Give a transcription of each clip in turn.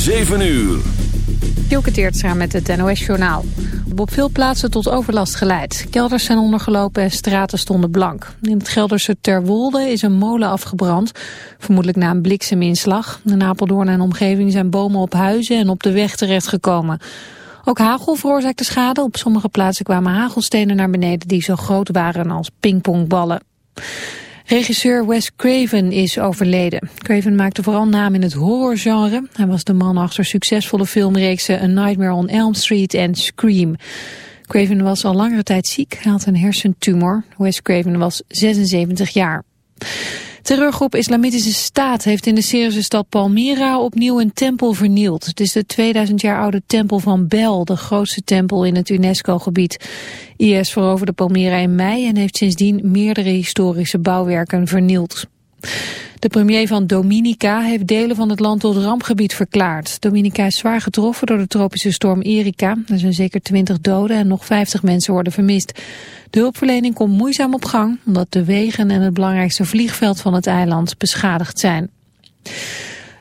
7 uur. Dielke samen met het NOS-journaal. Op veel plaatsen tot overlast geleid. Kelders zijn ondergelopen en straten stonden blank. In het Gelderse Terwolde is een molen afgebrand. Vermoedelijk na een blikseminslag. In Apeldoorn en omgeving zijn bomen op huizen en op de weg terechtgekomen. Ook hagel veroorzaakte schade. Op sommige plaatsen kwamen hagelstenen naar beneden die zo groot waren als pingpongballen. Regisseur Wes Craven is overleden. Craven maakte vooral naam in het horrorgenre. Hij was de man achter succesvolle filmreeksen A Nightmare on Elm Street en Scream. Craven was al langere tijd ziek. Hij had een hersentumor. Wes Craven was 76 jaar. Terreurgroep Islamitische Staat heeft in de Syrische stad Palmyra opnieuw een tempel vernield. Het is de 2000 jaar oude tempel van Bel, de grootste tempel in het UNESCO-gebied. IS veroverde Palmyra in mei en heeft sindsdien meerdere historische bouwwerken vernield. De premier van Dominica heeft delen van het land tot rampgebied verklaard. Dominica is zwaar getroffen door de tropische storm Erika. Er zijn zeker 20 doden en nog 50 mensen worden vermist. De hulpverlening komt moeizaam op gang omdat de wegen en het belangrijkste vliegveld van het eiland beschadigd zijn.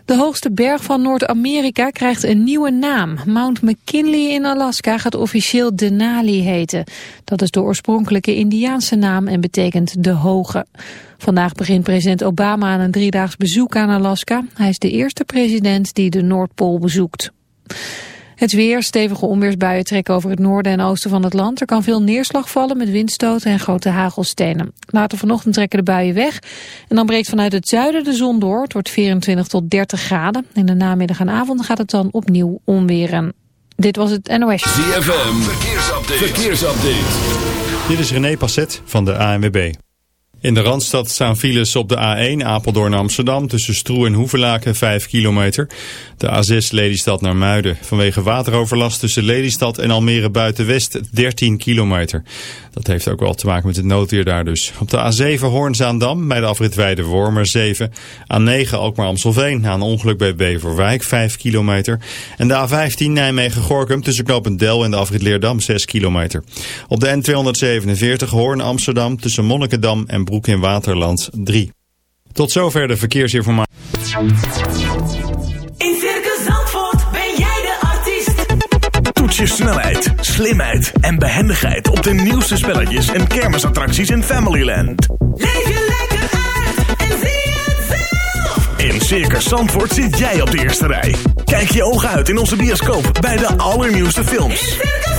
De hoogste berg van Noord-Amerika krijgt een nieuwe naam. Mount McKinley in Alaska gaat officieel Denali heten. Dat is de oorspronkelijke Indiaanse naam en betekent de hoge. Vandaag begint president Obama aan een driedaags bezoek aan Alaska. Hij is de eerste president die de Noordpool bezoekt. Het weer, stevige onweersbuien trekken over het noorden en oosten van het land. Er kan veel neerslag vallen met windstoten en grote hagelstenen. Later vanochtend trekken de buien weg. En dan breekt vanuit het zuiden de zon door. Het wordt 24 tot 30 graden. In de namiddag en avond gaat het dan opnieuw onweren. Dit was het NOS. ZFM, verkeersupdate. verkeersupdate. Dit is René Passet van de ANWB. In de Randstad staan files op de A1 Apeldoorn Amsterdam tussen Stroe en Hoevelaken 5 kilometer. De A6 Lelystad naar Muiden vanwege wateroverlast tussen Lelystad en Almere Buitenwest 13 kilometer. Dat heeft ook wel te maken met het noodweer daar dus. Op de A7 Hoornzaandam bij de afrit Weide Wormer 7. A9 Alkmaar Amstelveen na een ongeluk bij Beverwijk 5 kilometer. En de A15 Nijmegen Gorkum tussen knooppunt Del en de afrit Leerdam 6 kilometer. Op de N247 Hoorn Amsterdam tussen Monnikendam en Broek in Waterland 3. Tot zover de verkeersinformatie. In Circus Zandvoort ben jij de artiest. Toets je snelheid, slimheid en behendigheid op de nieuwste spelletjes en kermisattracties in Familyland. Leef je lekker uit en zie het zelf. In Circus Zandvoort zit jij op de eerste rij. Kijk je ogen uit in onze bioscoop bij de allernieuwste films. In Circus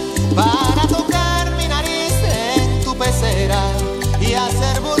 ser burro.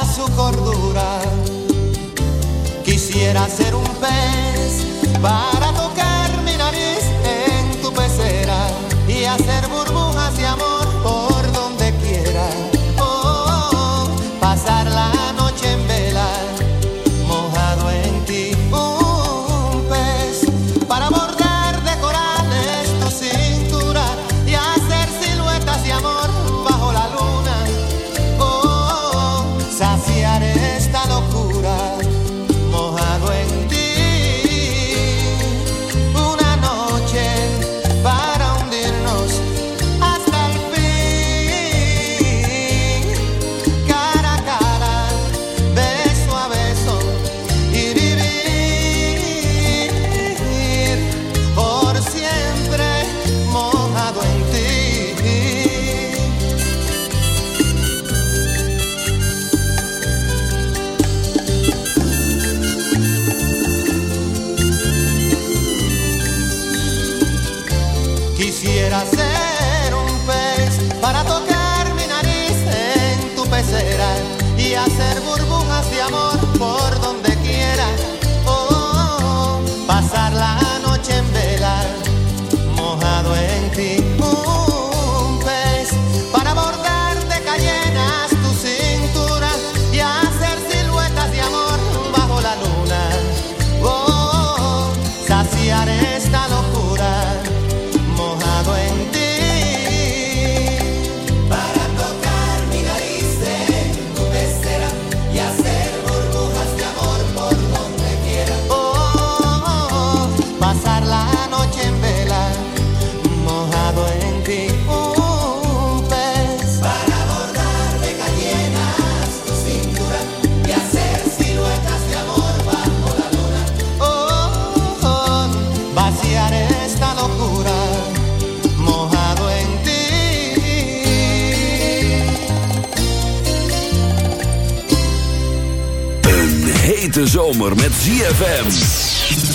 zomer met ZFM.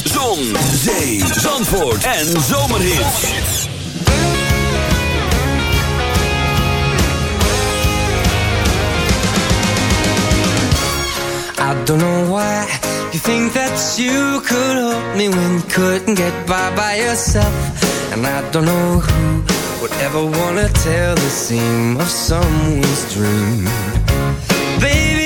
Zon, zee, zandvoort en zomerhits. I don't know why you think that you could help me when you couldn't get by by yourself. And I don't know who would ever wanna tell the seam of someone's dream. Baby.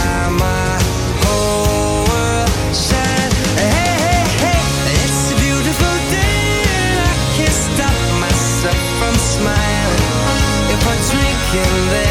in there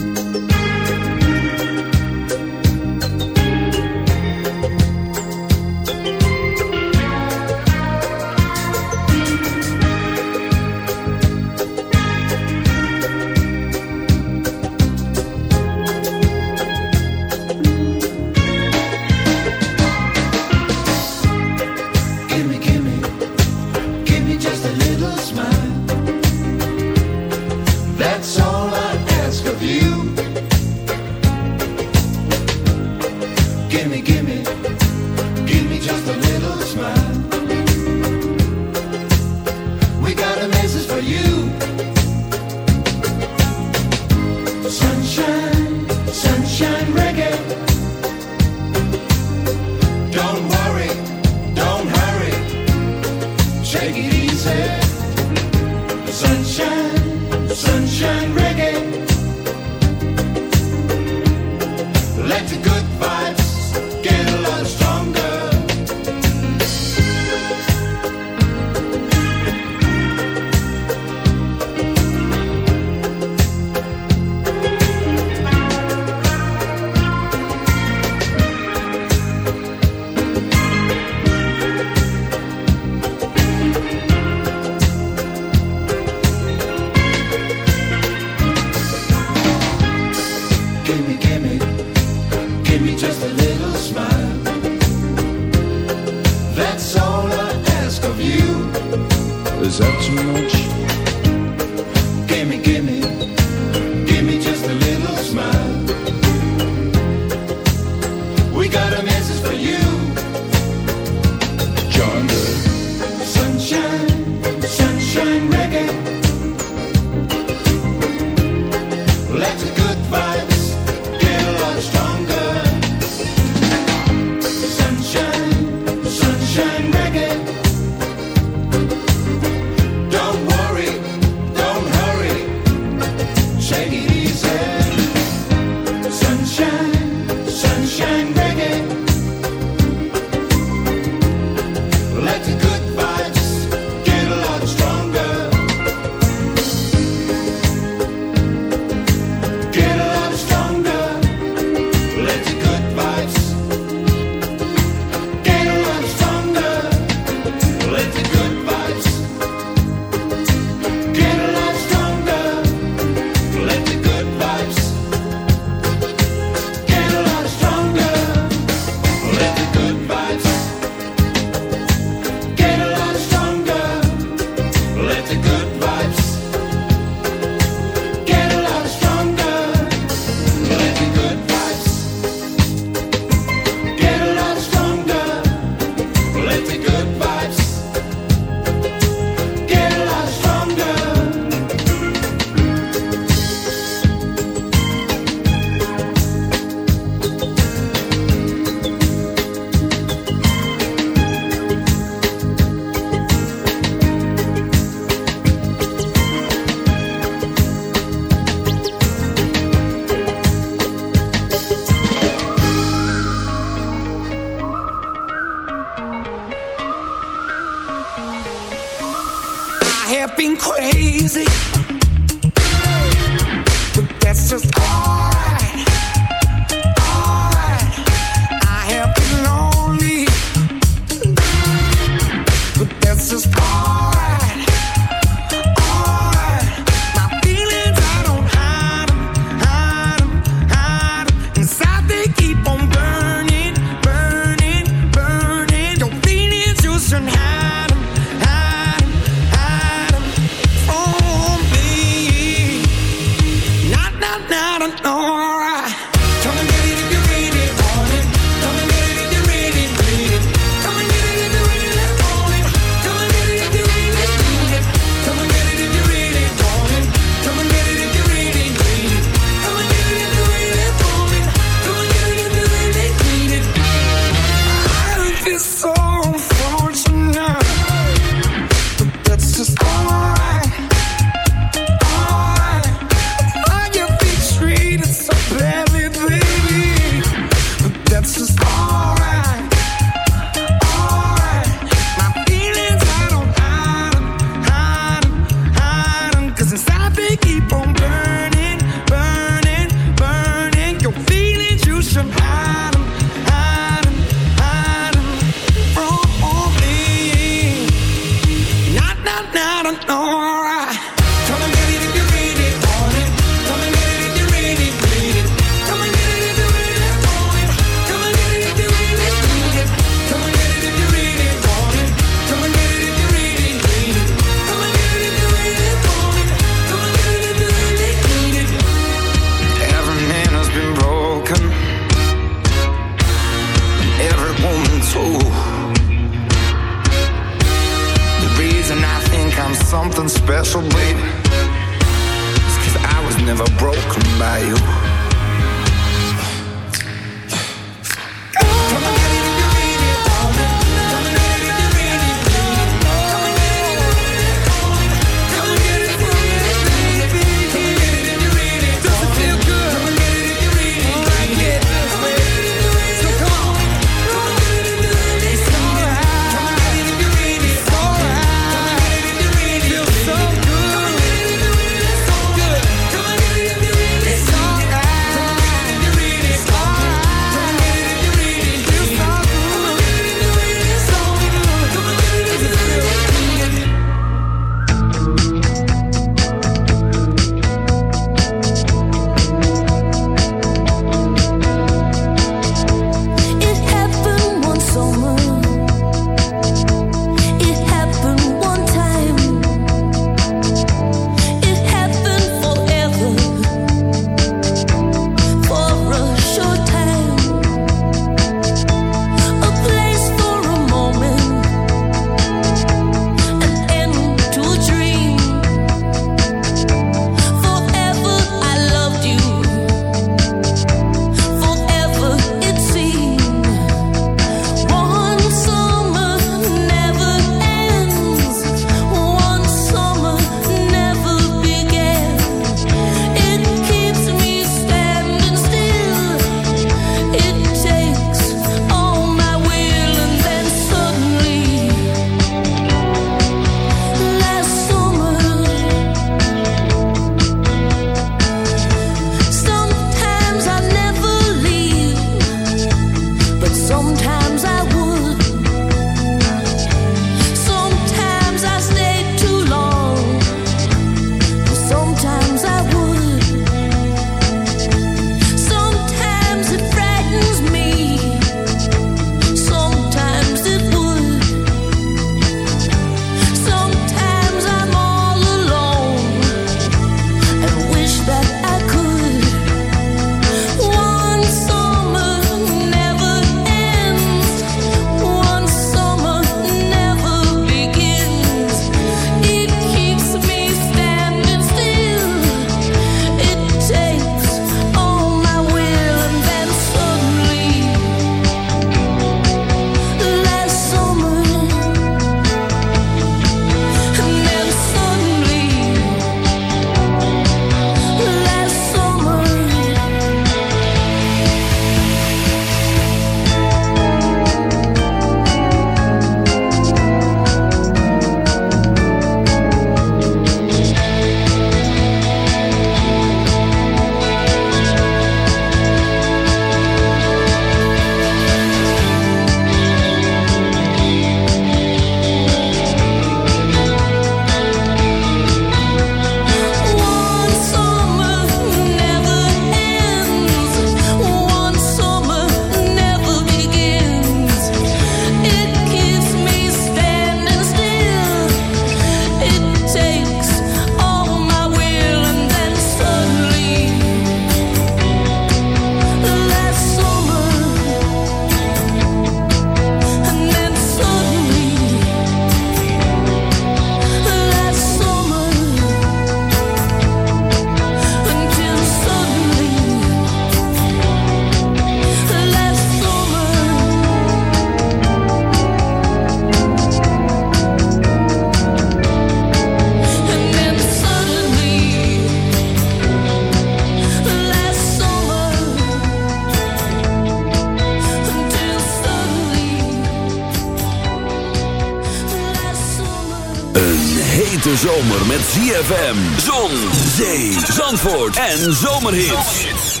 ZFM, Zon, Zee, Zandvoort en Zomerhits.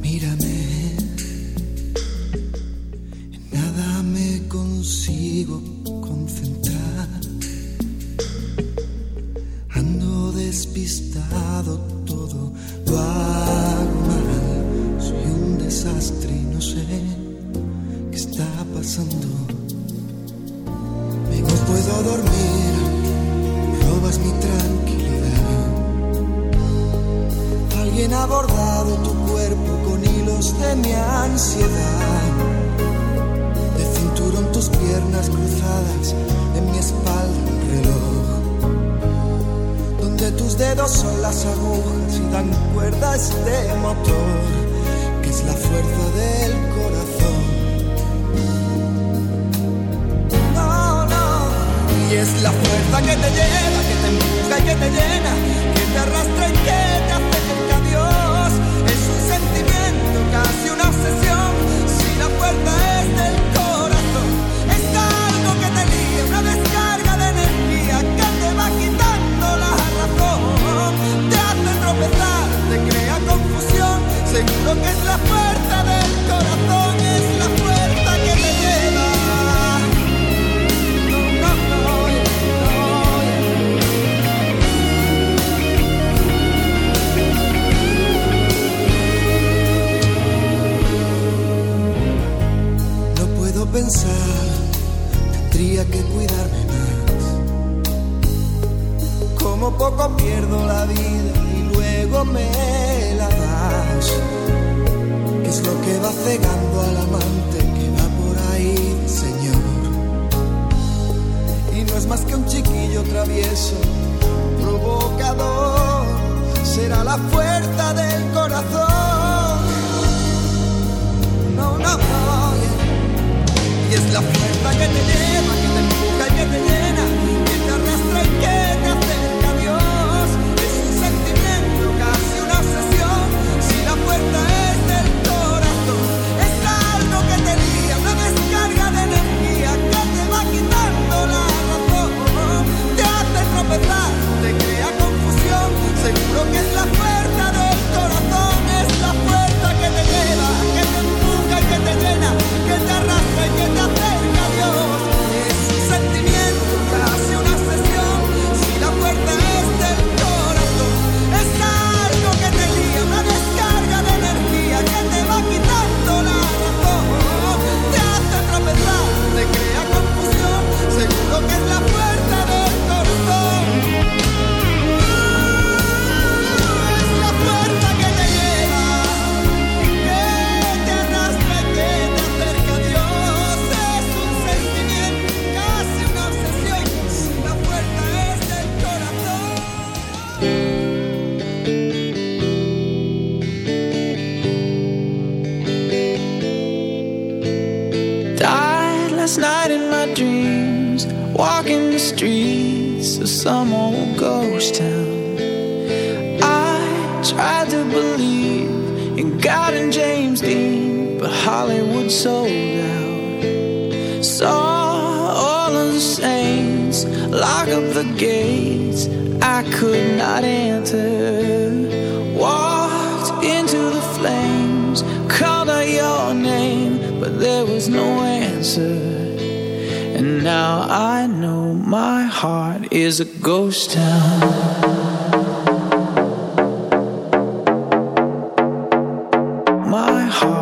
Mírame, en nada me consigo concentrar. Ando despistado, todo lo hago mal. Soy un desastre y no sé qué está pasando.